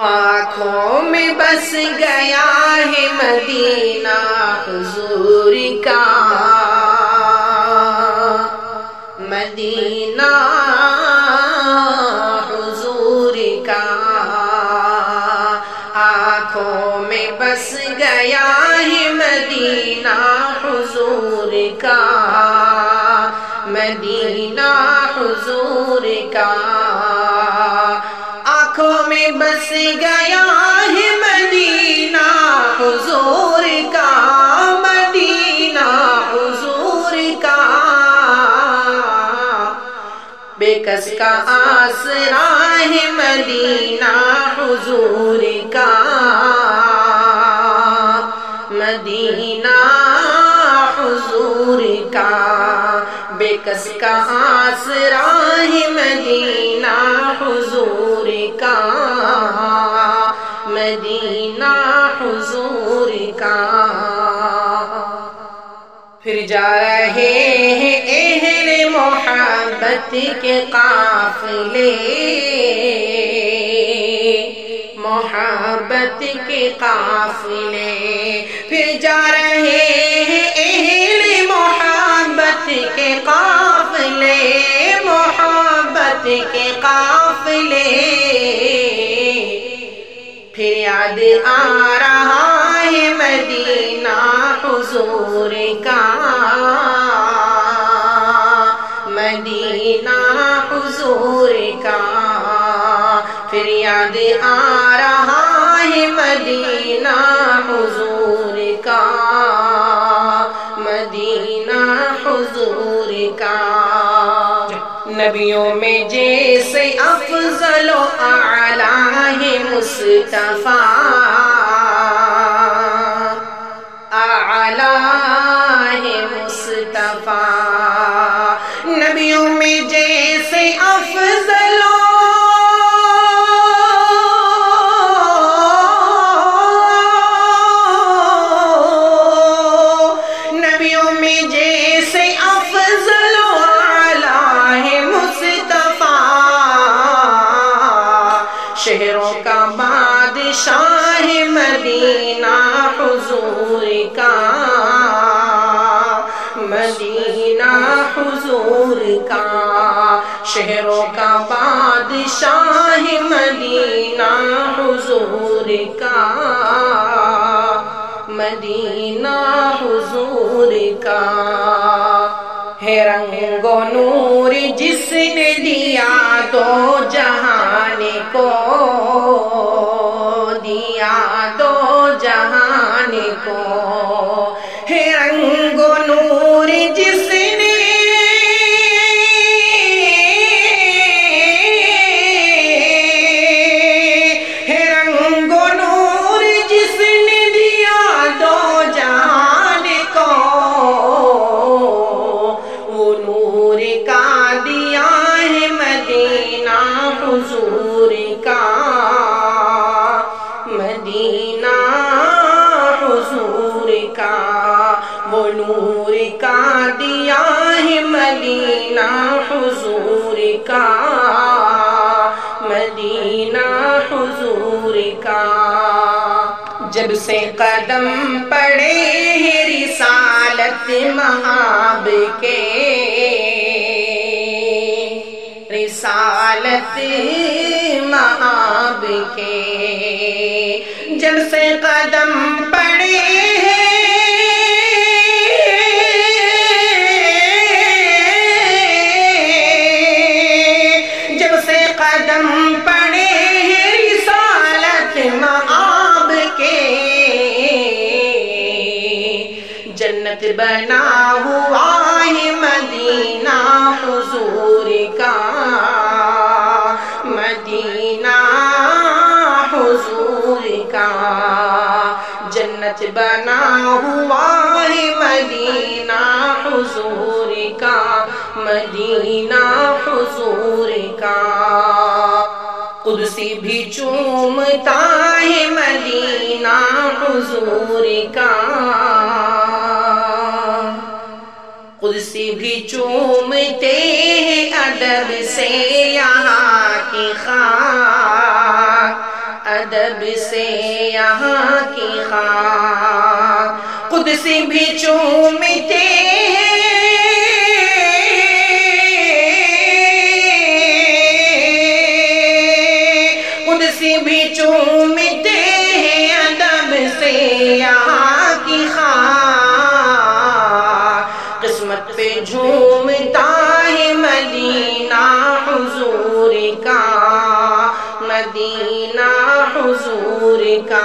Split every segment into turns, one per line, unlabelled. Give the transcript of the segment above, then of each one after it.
آنکھوں میں بس گیا ہے مدینہ حضور کا۔ مدینہ حضور کا۔ آنکھوں میں بس گیا ہے مدینہ حضور کا۔ مدینہ حضور کا۔ بس گیا ہے مدینہ، حضور کا مدینہ، حضور کا۔ بے کس کا آسرا ہے مدینہ، حضور کا۔ مدینہ، حضور کا۔ بے کس کا آسرا ہے مدینہ جا رہے ہیں اہل محبت کے قافلے۔ محبت کے قافلے۔ پھر جا رہے ہیں اہل محبت کے قافلے۔ محبت کے قافلے۔ پھر یاد آ رہا ہے مدینہ حضور کا۔ مدینہ حضور کا۔ پھر یاد آ رہا ہے مدینہ حضور کا۔ مدینہ حضور کا۔ نبیوں میں جیسے افضل و اعلیٰ ہے مصطفیٰ۔ اعلیٰ مصطفیٰ۔ نبیوں میں جیسے افضل مدینہ حضور کا، شہروں کا بادشاہ مدینہ حضور کا، مدینہ حضور کا۔ ہے رنگ و نور جی نور کا دیا ہے مدینہ حضور کا۔ مدینہ حضور کا۔ جب سے قدم پڑے ہیں رسالت مہاب کے۔ رسالت مہاب کے۔ جب سے قدم جنت بنا ہوا ہے مدینہ حضور کا۔ مدینہ حضور کا۔ جنت بنا ہوا ہے مدینہ حضور کا۔ مدینہ حضور کا۔ قدسی بھی چومتا ہے مدینہ حضور کا۔ قدسی بھی چومتے ہیں ادب سے یہاں کی خاک، ادب سے یہاں کی خاک۔ قدسی بھی چومتے ہیں جھومتا ہے مدینہ حضور کا، مدینہ حضور کا۔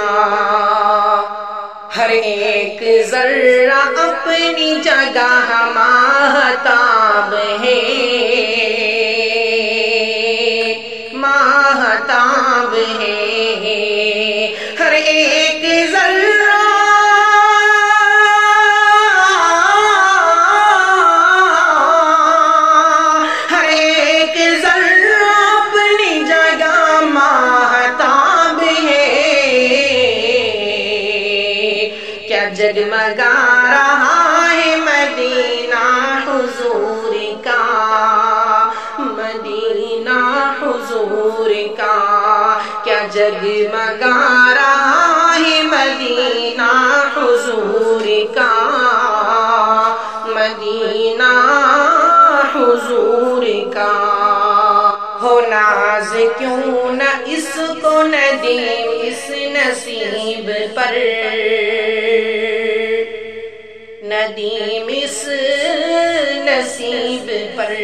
ہر ایک ذرہ اپنی جگہ ماہتاب ہے۔ جگمگا رہا ہے مدینہ حضور کا، مدینہ حضور کا۔ ہو ناز کیوں نہ اس کو ندیم اس نصیب پر۔ ندیم اس نصیب پر۔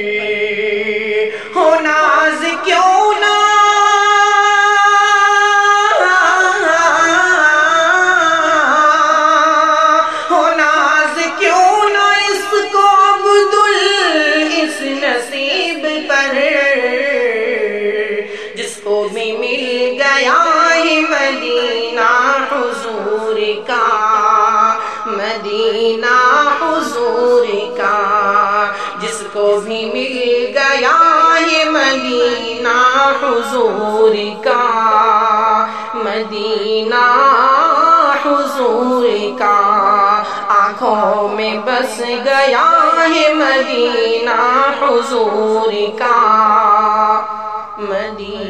مل گیا ہے مدینہ حضور کا، مدینہ حضور کا۔ آنکھوں میں بس گیا ہے مدینہ حضور کا، مدینہ